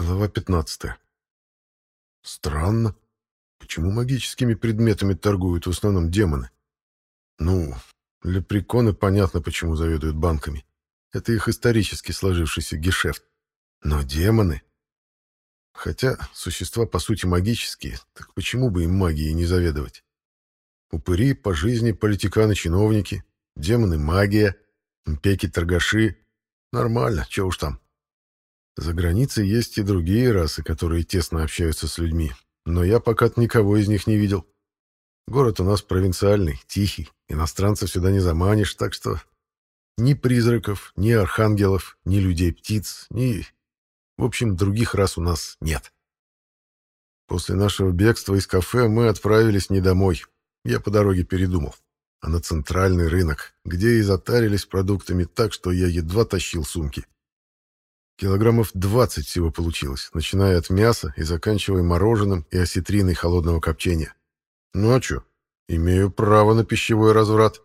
Глава 15. Странно. Почему магическими предметами торгуют в основном демоны? Ну, лепреконы понятно, почему заведуют банками. Это их исторически сложившийся гешефт. Но демоны... Хотя существа по сути магические, так почему бы им магией не заведовать? Упыри по жизни политиканы-чиновники, демоны магия, пеки-торгаши. Нормально, чего уж там. За границей есть и другие расы, которые тесно общаются с людьми, но я пока никого из них не видел. Город у нас провинциальный, тихий, иностранцев сюда не заманишь, так что ни призраков, ни архангелов, ни людей-птиц, ни... В общем, других рас у нас нет. После нашего бегства из кафе мы отправились не домой. Я по дороге передумал. А на центральный рынок, где и затарились продуктами так, что я едва тащил сумки. Килограммов 20 всего получилось, начиная от мяса и заканчивая мороженым и осетриной холодного копчения. Ну а что? Имею право на пищевой разврат.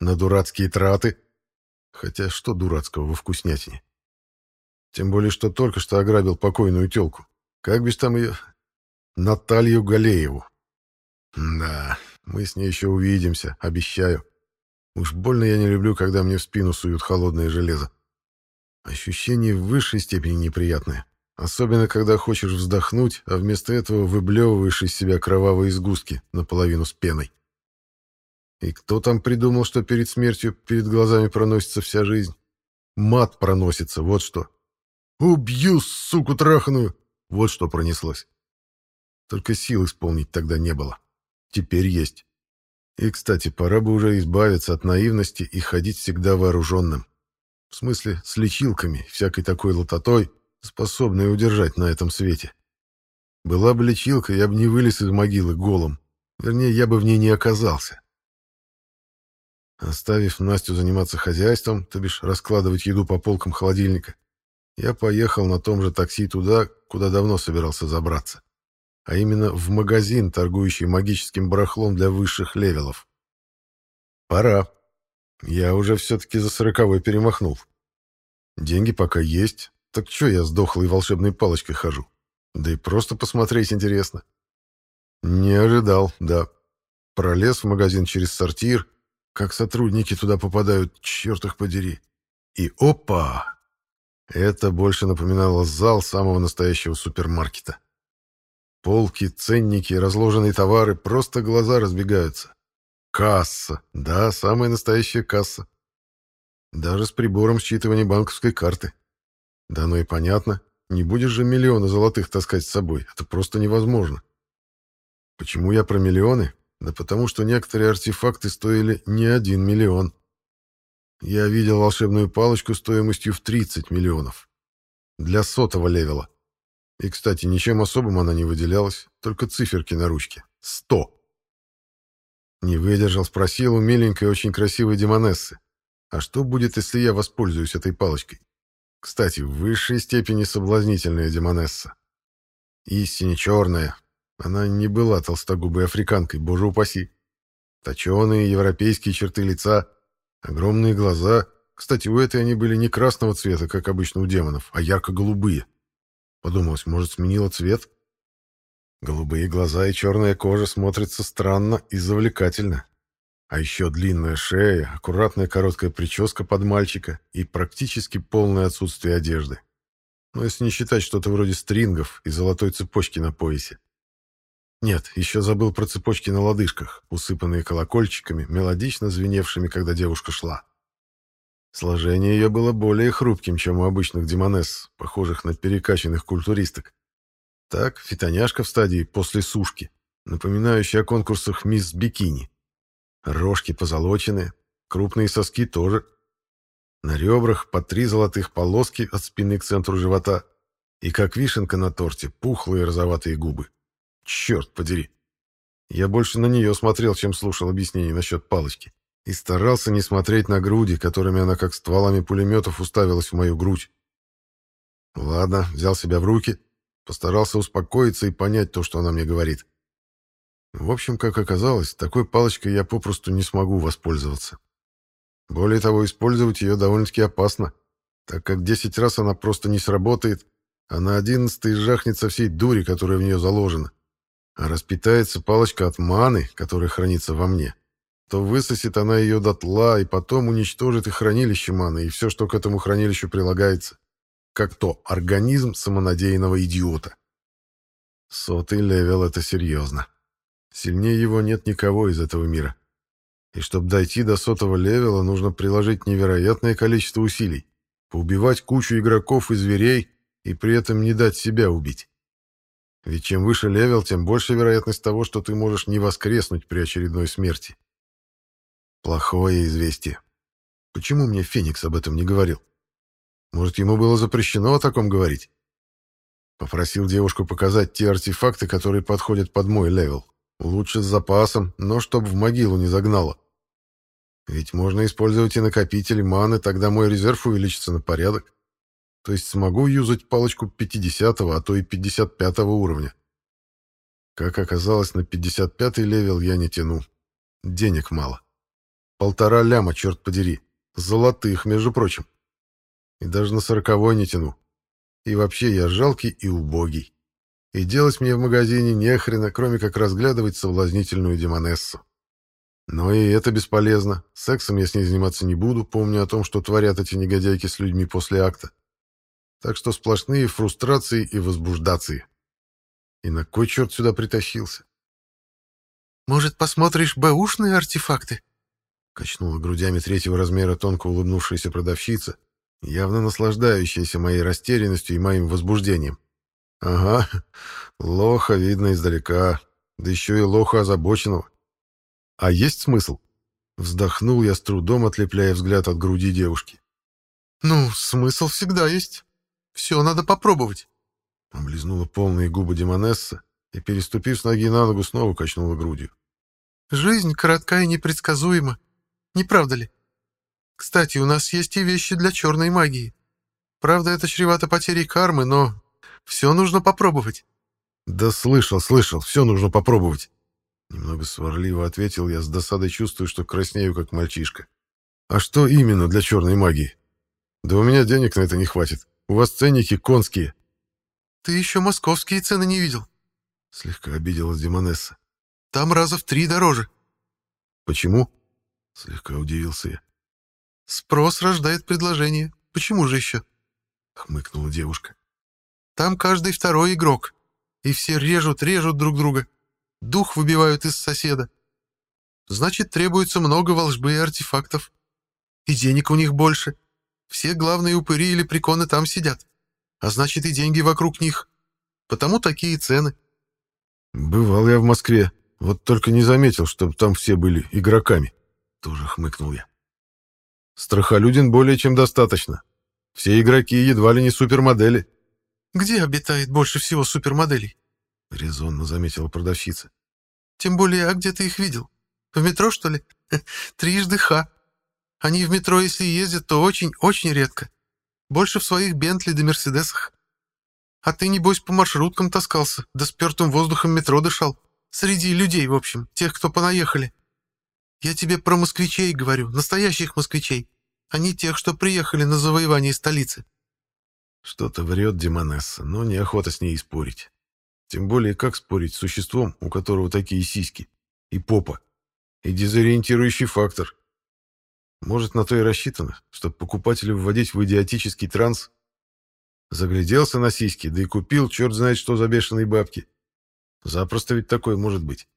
На дурацкие траты. Хотя что дурацкого во вкуснятине? Тем более, что только что ограбил покойную тёлку. Как бишь там ее? Наталью Галееву. Да, мы с ней еще увидимся, обещаю. Уж больно я не люблю, когда мне в спину суют холодное железо. Ощущение в высшей степени неприятное. Особенно, когда хочешь вздохнуть, а вместо этого выблевываешь из себя кровавые сгустки, наполовину с пеной. И кто там придумал, что перед смертью перед глазами проносится вся жизнь? Мат проносится, вот что. «Убью, суку траханую!» Вот что пронеслось. Только сил исполнить тогда не было. Теперь есть. И, кстати, пора бы уже избавиться от наивности и ходить всегда вооруженным. В смысле, с лечилками, всякой такой лототой, способной удержать на этом свете. Была бы лечилка, я бы не вылез из могилы голым. Вернее, я бы в ней не оказался. Оставив Настю заниматься хозяйством, то бишь раскладывать еду по полкам холодильника, я поехал на том же такси туда, куда давно собирался забраться. А именно в магазин, торгующий магическим барахлом для высших левелов. Пора. Я уже все-таки за сороковой перемахнул. Деньги пока есть, так что я с дохлой волшебной палочкой хожу? Да и просто посмотреть интересно. Не ожидал, да. Пролез в магазин через сортир, как сотрудники туда попадают, черт их подери. И опа! Это больше напоминало зал самого настоящего супермаркета. Полки, ценники, разложенные товары, просто глаза разбегаются. Касса. Да, самая настоящая касса. Даже с прибором считывания банковской карты. Да ну и понятно. Не будешь же миллионы золотых таскать с собой. Это просто невозможно. Почему я про миллионы? Да потому что некоторые артефакты стоили не один миллион. Я видел волшебную палочку стоимостью в 30 миллионов. Для сотого левела. И, кстати, ничем особым она не выделялась, только циферки на ручке. Сто. Не выдержал, спросил у миленькой, очень красивой демонессы. А что будет, если я воспользуюсь этой палочкой? Кстати, в высшей степени соблазнительная демонесса. Истине черная. Она не была толстогубой африканкой, боже упаси. Точеные европейские черты лица, огромные глаза. Кстати, у этой они были не красного цвета, как обычно у демонов, а ярко-голубые. Подумалось, может, сменила цвет? Голубые глаза и черная кожа смотрятся странно и завлекательно. А еще длинная шея, аккуратная короткая прическа под мальчика и практически полное отсутствие одежды. Но если не считать что-то вроде стрингов и золотой цепочки на поясе. Нет, еще забыл про цепочки на лодыжках, усыпанные колокольчиками, мелодично звеневшими, когда девушка шла. Сложение ее было более хрупким, чем у обычных демонесс, похожих на перекачанных культуристок. Так, фитоняшка в стадии после сушки, напоминающая о конкурсах мисс Бикини. Рожки позолоченные, крупные соски тоже. На ребрах по три золотых полоски от спины к центру живота. И как вишенка на торте, пухлые розоватые губы. Черт подери. Я больше на нее смотрел, чем слушал объяснений насчет палочки. И старался не смотреть на груди, которыми она как стволами пулеметов уставилась в мою грудь. Ладно, взял себя в руки, постарался успокоиться и понять то, что она мне говорит. В общем, как оказалось, такой палочкой я попросту не смогу воспользоваться. Более того, использовать ее довольно-таки опасно, так как 10 раз она просто не сработает, а на одиннадцатый жахнется всей дури, которая в нее заложена. А распитается палочка от маны, которая хранится во мне, то высосет она ее дотла и потом уничтожит и хранилище маны, и все, что к этому хранилищу прилагается. Как то организм самонадеянного идиота. Сотый левел — это серьезно. Сильнее его нет никого из этого мира. И чтобы дойти до сотого левела, нужно приложить невероятное количество усилий, поубивать кучу игроков и зверей и при этом не дать себя убить. Ведь чем выше левел, тем больше вероятность того, что ты можешь не воскреснуть при очередной смерти. Плохое известие. Почему мне Феникс об этом не говорил? Может, ему было запрещено о таком говорить? Попросил девушку показать те артефакты, которые подходят под мой левел. Лучше с запасом, но чтоб в могилу не загнало. Ведь можно использовать и накопитель маны, тогда мой резерв увеличится на порядок. То есть смогу юзать палочку 50 а то и 55 уровня. Как оказалось, на 55 левел я не тяну. Денег мало. Полтора ляма, черт подери. Золотых, между прочим. И даже на сороковой не тяну. И вообще я жалкий и убогий. И делать мне в магазине нехрена, кроме как разглядывать соблазнительную демонессу. Но и это бесполезно. Сексом я с ней заниматься не буду, помню о том, что творят эти негодяйки с людьми после акта. Так что сплошные фрустрации и возбуждации. И на кой черт сюда притащился? «Может, посмотришь бэушные артефакты?» Качнула грудями третьего размера тонко улыбнувшаяся продавщица, явно наслаждающаяся моей растерянностью и моим возбуждением. «Ага, лоха видно издалека, да еще и лоха озабоченного. А есть смысл?» Вздохнул я с трудом, отлепляя взгляд от груди девушки. «Ну, смысл всегда есть. Все надо попробовать. Облизнула полные губы Демонесса и, переступив с ноги на ногу, снова качнула грудью. Жизнь коротка и непредсказуема. Не правда ли? Кстати, у нас есть и вещи для черной магии. Правда, это чревато потерей кармы, но все нужно попробовать. Да слышал, слышал, все нужно попробовать. Немного сварливо ответил я, с досадой чувствую, что краснею, как мальчишка. А что именно для черной магии? Да у меня денег на это не хватит. У вас ценники конские. Ты еще московские цены не видел. Слегка обиделась Демонесса. Там раза в три дороже. Почему? Слегка удивился я. Спрос рождает предложение. Почему же еще? Хмыкнула девушка. Там каждый второй игрок. И все режут, режут друг друга. Дух выбивают из соседа. Значит, требуется много волжбы и артефактов. И денег у них больше. Все главные упыри или приконы там сидят. А значит, и деньги вокруг них. Потому такие цены. Бывал я в Москве. Вот только не заметил, чтобы там все были игроками. Тоже хмыкнул я. Страхолюдин более чем достаточно. Все игроки едва ли не супермодели. Где обитает больше всего супермоделей? Резонно заметила продавщица. Тем более, а где ты их видел? В метро, что ли? Трижды ха. Они в метро, если ездят, то очень-очень редко. Больше в своих Бентли да Мерседесах. А ты, небось, по маршруткам таскался, да спертым воздухом метро дышал. Среди людей, в общем, тех, кто понаехали. Я тебе про москвичей говорю, настоящих москвичей, а не тех, что приехали на завоевание столицы. Что-то врет Демонесса, но неохота с ней спорить. Тем более, как спорить с существом, у которого такие сиськи, и попа, и дезориентирующий фактор, может, на то и рассчитано, чтобы покупателя вводить в идиотический транс. Загляделся на сиськи, да и купил черт знает что за бешеные бабки. Запросто ведь такое может быть.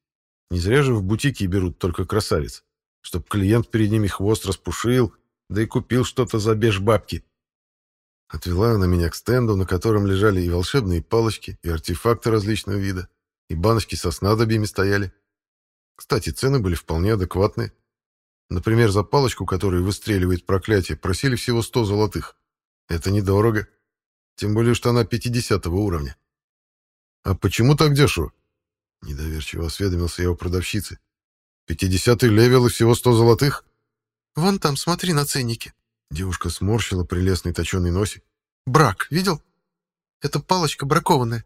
Не зря же в бутике берут только красавиц, чтоб клиент перед ними хвост распушил, да и купил что-то за беж бабки. Отвела она меня к стенду, на котором лежали и волшебные палочки, и артефакты различного вида, и баночки со снадобьями стояли. Кстати, цены были вполне адекватные. Например, за палочку, которая выстреливает проклятие, просили всего 100 золотых. Это недорого. Тем более, что она 50 уровня. «А почему так дешево?» Недоверчиво осведомился я у продавщицы. «Пятидесятый левел и всего 100 золотых?» «Вон там, смотри на ценники». Девушка сморщила прелестный точеный носик. «Брак, видел? Это палочка бракованная.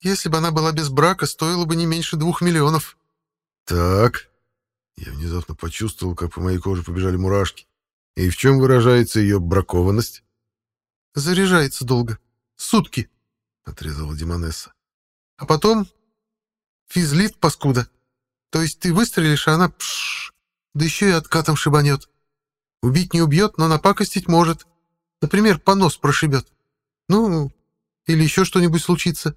Если бы она была без брака, стоила бы не меньше двух миллионов». «Так», я внезапно почувствовал, как по моей коже побежали мурашки. И в чем выражается ее бракованность? Заряжается долго. Сутки. — отрезала Демонесса. «А потом... Физлит, паскуда. То есть ты выстрелишь, а она... Пш, да еще и откатом шибанет. Убить не убьет, но напакостить может. Например, понос прошибет. Ну, или еще что-нибудь случится».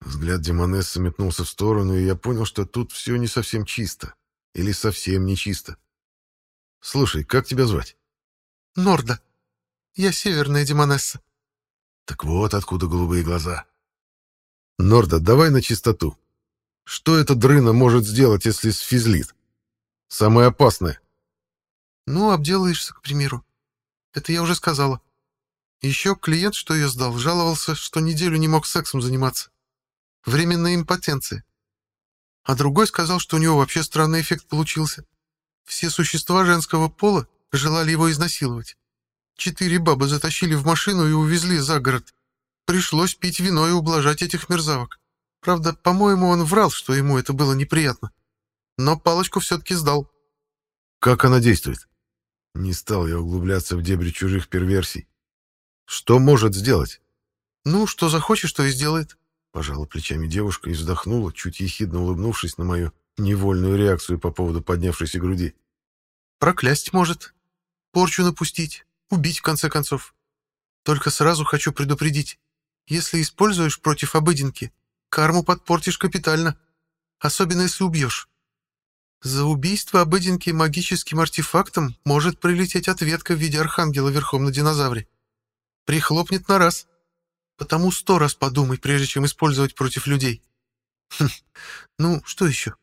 Взгляд Демонессы метнулся в сторону, и я понял, что тут все не совсем чисто. Или совсем не чисто. «Слушай, как тебя звать?» «Норда. Я северная Демонесса». Так вот откуда голубые глаза. Норда, давай на чистоту. Что эта дрына может сделать, если сфизлит? Самое опасное. Ну, обделаешься, к примеру. Это я уже сказала. Еще клиент, что ее сдал, жаловался, что неделю не мог сексом заниматься. Временная импотенция. А другой сказал, что у него вообще странный эффект получился. Все существа женского пола желали его изнасиловать. Четыре бабы затащили в машину и увезли за город. Пришлось пить вино и ублажать этих мерзавок. Правда, по-моему, он врал, что ему это было неприятно. Но палочку все-таки сдал. Как она действует? Не стал я углубляться в дебри чужих перверсий. Что может сделать? Ну, что захочешь, то и сделает. Пожала плечами девушка и вздохнула, чуть ехидно улыбнувшись на мою невольную реакцию по поводу поднявшейся груди. Проклясть может. Порчу напустить. Убить, в конце концов. Только сразу хочу предупредить. Если используешь против обыденки, карму подпортишь капитально. Особенно если убьешь. За убийство обыденки магическим артефактом может прилететь ответка в виде архангела верхом на динозавре. Прихлопнет на раз. Потому сто раз подумай, прежде чем использовать против людей. Хм. Ну, что еще?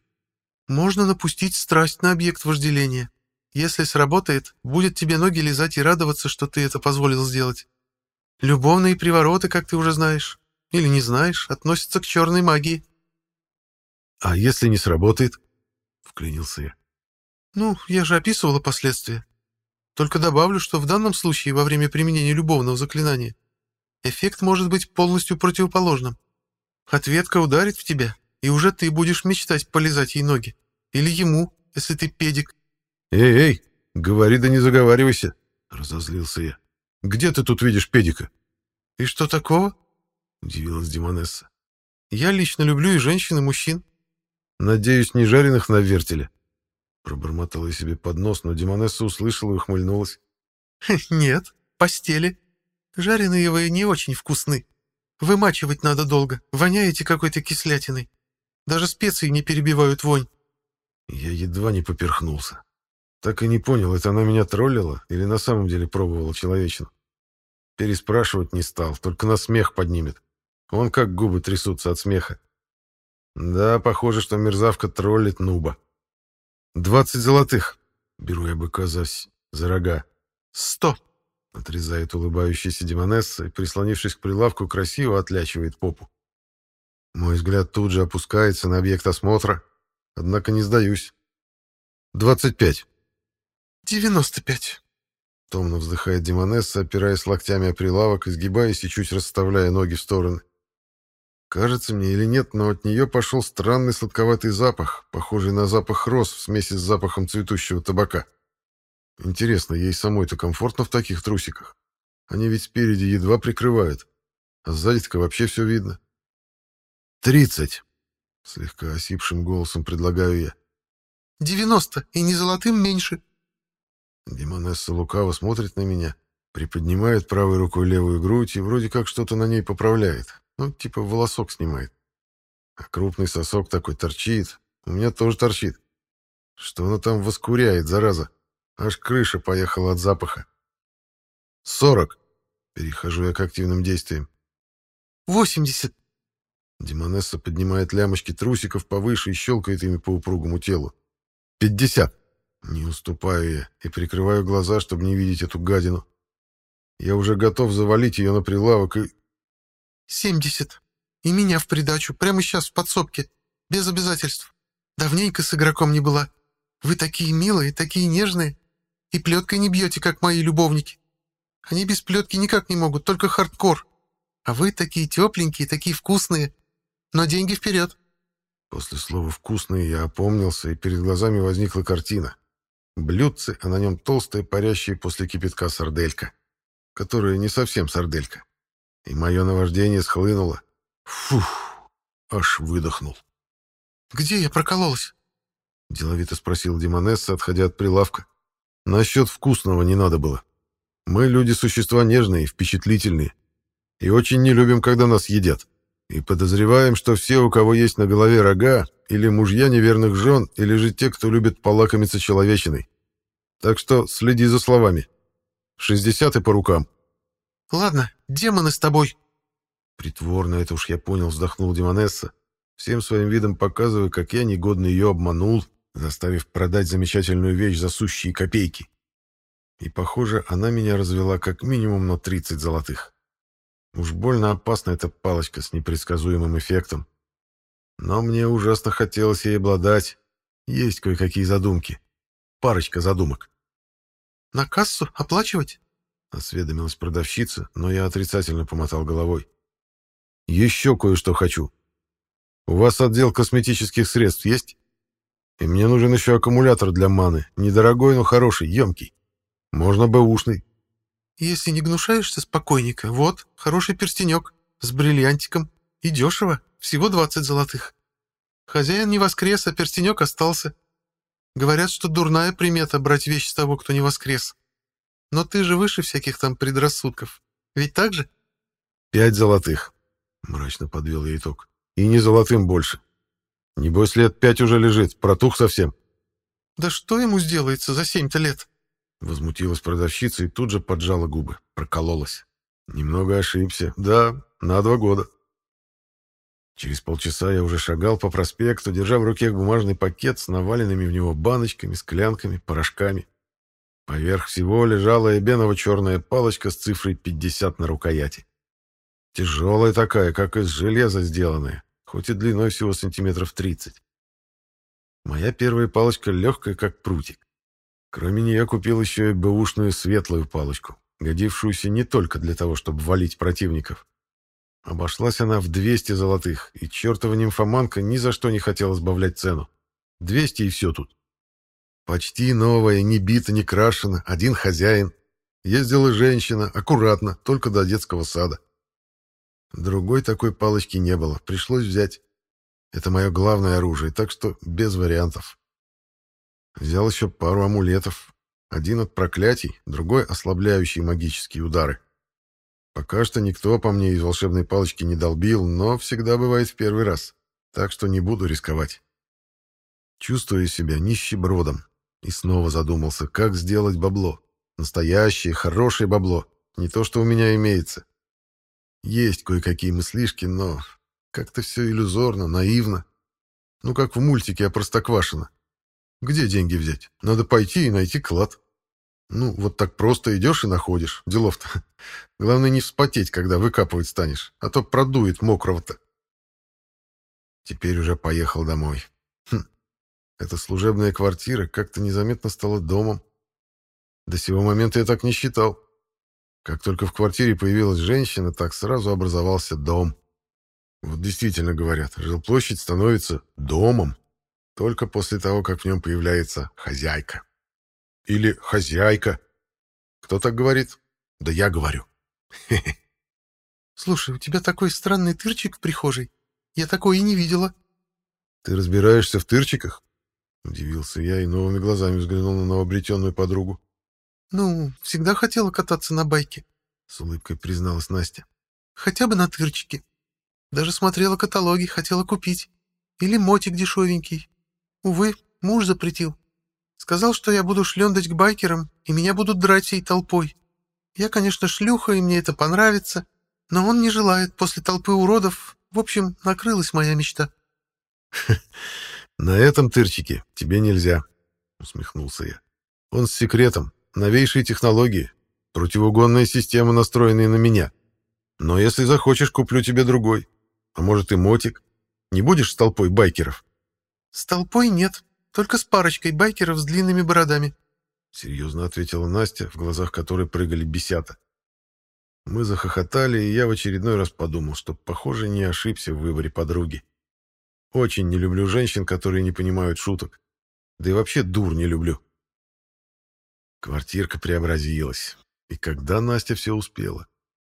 Можно напустить страсть на объект вожделения. Если сработает, будет тебе ноги лизать и радоваться, что ты это позволил сделать. Любовные привороты, как ты уже знаешь, или не знаешь, относятся к черной магии. — А если не сработает? — вклинился я. — Ну, я же описывала последствия. Только добавлю, что в данном случае во время применения любовного заклинания эффект может быть полностью противоположным. Ответка ударит в тебя, и уже ты будешь мечтать полизать ей ноги. Или ему, если ты педик. «Эй, эй, говори да не заговаривайся!» — разозлился я. «Где ты тут видишь педика?» «И что такого?» — удивилась Димонесса. «Я лично люблю и женщин, и мужчин». «Надеюсь, не жареных на вертеле?» Пробормотала я себе под нос, но Димонесса услышала и ухмыльнулась. «Нет, постели. Жареные вы не очень вкусны. Вымачивать надо долго, воняете какой-то кислятиной. Даже специи не перебивают вонь». Я едва не поперхнулся. Так и не понял, это она меня троллила или на самом деле пробовала человечину. Переспрашивать не стал, только на смех поднимет. Он как губы трясутся от смеха. Да, похоже, что мерзавка троллит нуба. «Двадцать золотых!» — беру я быка за, за рога. «Сто!» — отрезает улыбающаяся Демонесса и, прислонившись к прилавку, красиво отлячивает попу. Мой взгляд тут же опускается на объект осмотра, однако не сдаюсь. «Двадцать пять!» «Девяносто пять!» Томно вздыхает Демонесса, опираясь локтями о прилавок, изгибаясь и чуть расставляя ноги в стороны. Кажется мне или нет, но от нее пошел странный сладковатый запах, похожий на запах роз в смеси с запахом цветущего табака. Интересно, ей самой-то комфортно в таких трусиках? Они ведь спереди едва прикрывают, а сзади-то вообще все видно. «Тридцать!» — слегка осипшим голосом предлагаю я. «Девяносто, и не золотым меньше!» Демонесса лукаво смотрит на меня, приподнимает правой рукой левую грудь и вроде как что-то на ней поправляет. Ну, типа волосок снимает. А крупный сосок такой торчит. У меня тоже торчит. Что она там воскуряет, зараза? Аж крыша поехала от запаха. «Сорок!» Перехожу я к активным действиям. «Восемьдесят!» Демонесса поднимает лямочки трусиков повыше и щелкает ими по упругому телу. «Пятьдесят!» Не уступаю я и прикрываю глаза, чтобы не видеть эту гадину. Я уже готов завалить ее на прилавок и... «Семьдесят. И меня в придачу, прямо сейчас в подсобке, без обязательств. Давненько с игроком не была. Вы такие милые, такие нежные. И плеткой не бьете, как мои любовники. Они без плетки никак не могут, только хардкор. А вы такие тепленькие, такие вкусные. Но деньги вперед». После слова «вкусные» я опомнился, и перед глазами возникла картина. Блюдце, а на нем толстая, парящая после кипятка сарделька, которая не совсем сарделька. И мое наваждение схлынуло. Фух, аж выдохнул. «Где я прокололась?» — деловито спросил Демонесса, отходя от прилавка. «Насчет вкусного не надо было. Мы люди существа нежные, впечатлительные, и очень не любим, когда нас едят. И подозреваем, что все, у кого есть на голове рога, или мужья неверных жен, или же те, кто любит полакомиться человечиной. Так что следи за словами. Шестьдесят и по рукам». «Ладно, демоны с тобой». Притворно это уж я понял, вздохнул Демонесса, всем своим видом показывая, как я негодно ее обманул, заставив продать замечательную вещь за сущие копейки. И, похоже, она меня развела как минимум на 30 золотых. Уж больно опасна эта палочка с непредсказуемым эффектом. Но мне ужасно хотелось ей обладать. Есть кое-какие задумки. Парочка задумок. «На кассу оплачивать?» — осведомилась продавщица, но я отрицательно помотал головой. «Еще кое-что хочу. У вас отдел косметических средств есть? И мне нужен еще аккумулятор для маны. Недорогой, но хороший, емкий. Можно бэушный. Если не гнушаешься спокойненько, вот, хороший перстенек, с бриллиантиком. И дешево, всего 20 золотых. Хозяин не воскрес, а перстенек остался. Говорят, что дурная примета брать вещь с того, кто не воскрес. Но ты же выше всяких там предрассудков. Ведь так же? Пять золотых. Мрачно подвел я итог. И не золотым больше. Небось, лет пять уже лежит, протух совсем. Да что ему сделается за семь-то лет? Возмутилась продавщица и тут же поджала губы, прокололась. Немного ошибся. Да, на два года. Через полчаса я уже шагал по проспекту, держа в руке бумажный пакет с наваленными в него баночками, склянками, порошками. Поверх всего лежала эбеново-черная палочка с цифрой 50 на рукояти. Тяжелая такая, как из железа сделанная хоть и длиной всего сантиметров 30. Моя первая палочка легкая, как прутик. Кроме нее купил еще и бэушную светлую палочку, годившуюся не только для того, чтобы валить противников. Обошлась она в 200 золотых, и чертова нимфоманка ни за что не хотела сбавлять цену. 200 и все тут. Почти новая, не бита, не крашена, один хозяин. Ездила женщина, аккуратно, только до детского сада. Другой такой палочки не было, пришлось взять. Это мое главное оружие, так что без вариантов. Взял еще пару амулетов. Один от проклятий, другой ослабляющий магические удары. Пока что никто по мне из волшебной палочки не долбил, но всегда бывает в первый раз, так что не буду рисковать. Чувствую себя нищебродом и снова задумался, как сделать бабло. Настоящее, хорошее бабло, не то, что у меня имеется. Есть кое-какие мыслишки, но как-то все иллюзорно, наивно. Ну, как в мультике о Простоквашино. Где деньги взять? Надо пойти и найти клад. Ну, вот так просто идешь и находишь. Делов-то. Главное не вспотеть, когда выкапывать станешь, а то продует мокрого-то. Теперь уже поехал домой. Хм. Эта служебная квартира как-то незаметно стала домом. До сего момента я так не считал. Как только в квартире появилась женщина, так сразу образовался дом. Вот действительно говорят, жилплощадь становится домом только после того, как в нем появляется хозяйка. Или хозяйка. Кто так говорит? Да я говорю. Слушай, у тебя такой странный тырчик в прихожей. Я такой и не видела. Ты разбираешься в тырчиках? Удивился я и новыми глазами взглянул на новообретенную подругу. «Ну, всегда хотела кататься на байке», — с улыбкой призналась Настя. «Хотя бы на тырчике. Даже смотрела каталоги, хотела купить. Или мотик дешевенький. Увы, муж запретил. Сказал, что я буду шлендать к байкерам, и меня будут драть всей толпой. Я, конечно, шлюха, и мне это понравится, но он не желает после толпы уродов. В общем, накрылась моя мечта». «На этом тырчике тебе нельзя», — усмехнулся я. «Он с секретом, новейшие технологии, противоугонная система, настроенная на меня. Но если захочешь, куплю тебе другой. А может и мотик. Не будешь с толпой байкеров? С толпой нет, только с парочкой байкеров с длинными бородами. Серьезно ответила Настя, в глазах которой прыгали бесята. Мы захохотали, и я в очередной раз подумал, что, похоже, не ошибся в выборе подруги. Очень не люблю женщин, которые не понимают шуток. Да и вообще дур не люблю. Квартирка преобразилась. И когда Настя все успела?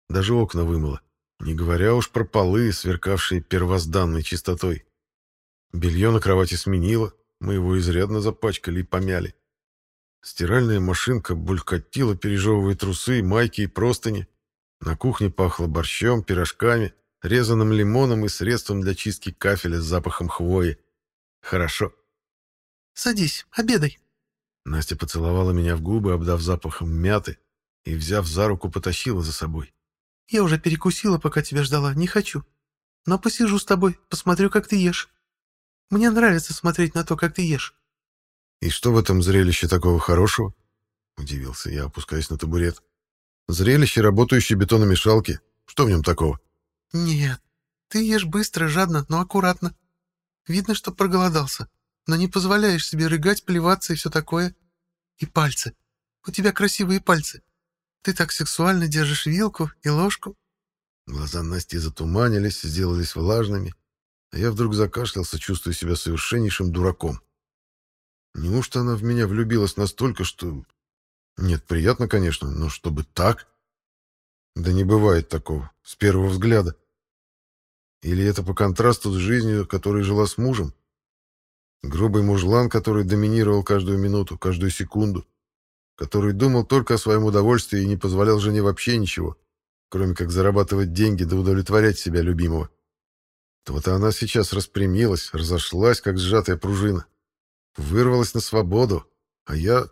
Даже окна вымыла. Не говоря уж про полы, сверкавшие первозданной чистотой. Белье на кровати сменило, мы его изрядно запачкали и помяли. Стиральная машинка булькотила, пережевывая трусы, майки и простыни. На кухне пахло борщом, пирожками, резаным лимоном и средством для чистки кафеля с запахом хвои. Хорошо. «Садись, обедай». Настя поцеловала меня в губы, обдав запахом мяты, и, взяв за руку, потащила за собой. «Я уже перекусила, пока тебя ждала, не хочу. Но посижу с тобой, посмотрю, как ты ешь. Мне нравится смотреть на то, как ты ешь». «И что в этом зрелище такого хорошего?» — удивился я, опускаясь на табурет. «Зрелище работающей бетономешалки. Что в нем такого?» «Нет, ты ешь быстро, жадно, но аккуратно. Видно, что проголодался, но не позволяешь себе рыгать, плеваться и все такое. И пальцы. У тебя красивые пальцы. Ты так сексуально держишь вилку и ложку». Глаза Насти затуманились, сделались влажными, а я вдруг закашлялся, чувствуя себя совершеннейшим дураком. Неужто она в меня влюбилась настолько, что... Нет, приятно, конечно, но чтобы так? Да не бывает такого, с первого взгляда. Или это по контрасту с жизнью, которой жила с мужем? Грубый мужлан, который доминировал каждую минуту, каждую секунду, который думал только о своем удовольствии и не позволял жене вообще ничего, кроме как зарабатывать деньги да удовлетворять себя любимого. Вот она сейчас распрямилась, разошлась, как сжатая пружина. Вырвалась на свободу, а я...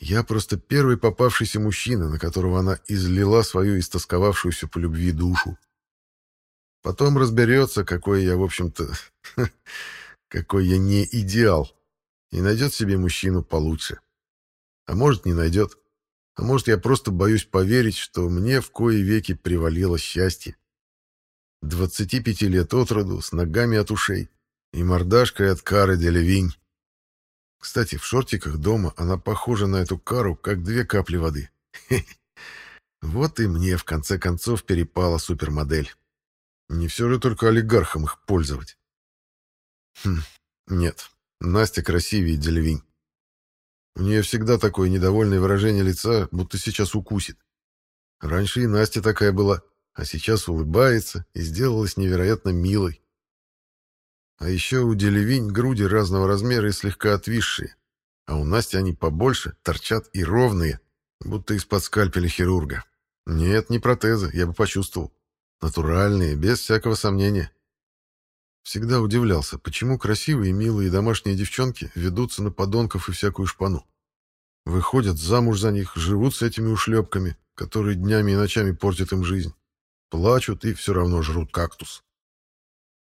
Я просто первый попавшийся мужчина, на которого она излила свою истосковавшуюся по любви душу. Потом разберется, какой я, в общем-то, какой я не идеал, и найдет себе мужчину получше. А может, не найдет. А может, я просто боюсь поверить, что мне в кои веки привалило счастье. 25 лет от роду, с ногами от ушей и мордашкой от кары Делевинь. Кстати, в шортиках дома она похожа на эту кару, как две капли воды. Вот и мне, в конце концов, перепала супермодель. Не все же только олигархам их пользовать. Хм, нет, Настя красивее Делевинь. У нее всегда такое недовольное выражение лица, будто сейчас укусит. Раньше и Настя такая была, а сейчас улыбается и сделалась невероятно милой. А еще у Делевинь груди разного размера и слегка отвисшие, а у Насти они побольше, торчат и ровные, будто из-под скальпеля хирурга. Нет, не протезы, я бы почувствовал. Натуральные, без всякого сомнения. Всегда удивлялся, почему красивые, милые домашние девчонки ведутся на подонков и всякую шпану. Выходят замуж за них, живут с этими ушлепками, которые днями и ночами портят им жизнь. Плачут и все равно жрут кактус.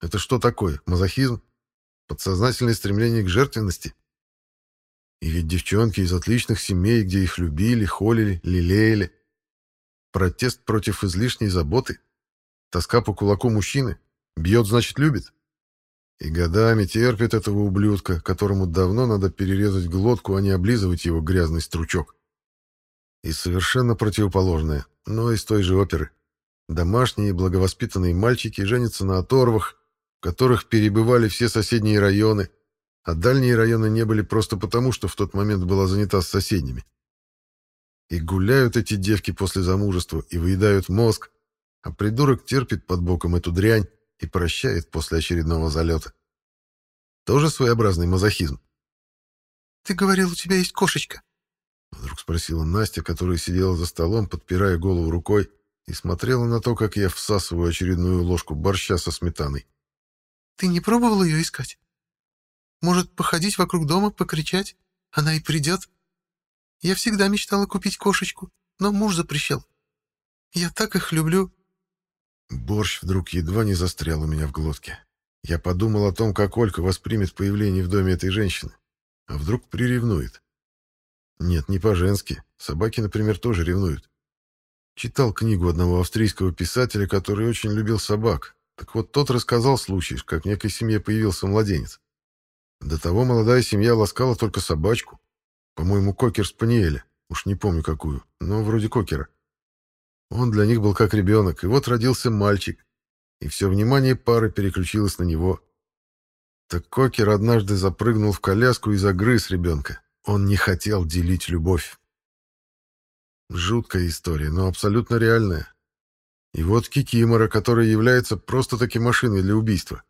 Это что такое? Мазохизм? Подсознательное стремление к жертвенности? И ведь девчонки из отличных семей, где их любили, холили, лелеяли. Протест против излишней заботы? Тоска по кулаку мужчины? Бьет, значит, любит? И годами терпит этого ублюдка, которому давно надо перерезать глотку, а не облизывать его грязный стручок. И совершенно противоположное, но из той же оперы. Домашние благовоспитанные мальчики женятся на оторвах, которых перебывали все соседние районы, а дальние районы не были просто потому, что в тот момент была занята с соседними. И гуляют эти девки после замужества и выедают мозг, а придурок терпит под боком эту дрянь и прощает после очередного залета. Тоже своеобразный мазохизм. «Ты говорил, у тебя есть кошечка?» Вдруг спросила Настя, которая сидела за столом, подпирая голову рукой, и смотрела на то, как я всасываю очередную ложку борща со сметаной. Ты не пробовал ее искать? Может, походить вокруг дома, покричать? Она и придет. Я всегда мечтала купить кошечку, но муж запрещал. Я так их люблю. Борщ вдруг едва не застрял у меня в глотке. Я подумал о том, как Олька воспримет появление в доме этой женщины. А вдруг приревнует? Нет, не по-женски. Собаки, например, тоже ревнуют. Читал книгу одного австрийского писателя, который очень любил собак, так вот, тот рассказал случай, как в некой семье появился младенец. До того молодая семья ласкала только собачку. По-моему, кокер-спаниеля. Уж не помню какую, но вроде кокера. Он для них был как ребенок, и вот родился мальчик, и все внимание пары переключилось на него. Так кокер однажды запрыгнул в коляску и загрыз ребенка. Он не хотел делить любовь. Жуткая история, но абсолютно реальная. И вот Кикимора, которая является просто-таки машиной для убийства,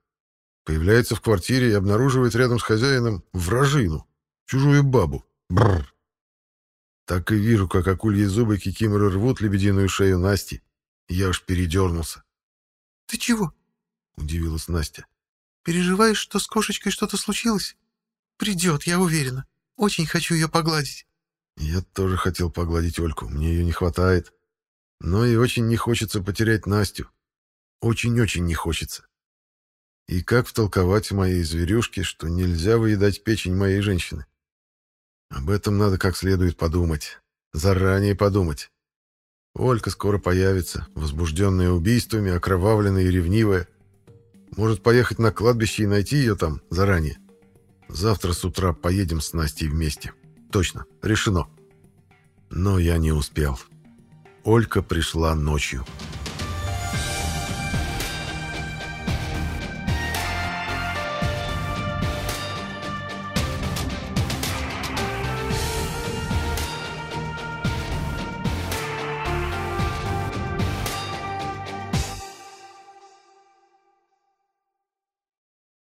появляется в квартире и обнаруживает рядом с хозяином вражину, чужую бабу. Бррр. Так и вижу, как акульи зубы Кикиморы рвут лебединую шею Насти. Я уж передернулся. «Ты чего?» — удивилась Настя. «Переживаешь, что с кошечкой что-то случилось? Придет, я уверена. Очень хочу ее погладить». Я тоже хотел погладить Ольку, мне ее не хватает. Но и очень не хочется потерять Настю. Очень-очень не хочется. И как втолковать моей зверюшке, что нельзя выедать печень моей женщины? Об этом надо как следует подумать. Заранее подумать. Олька скоро появится, возбужденная убийствами, окровавленная и ревнивая. Может поехать на кладбище и найти ее там заранее. Завтра с утра поедем с Настей вместе. Точно, решено. Но я не успел. Олька пришла ночью.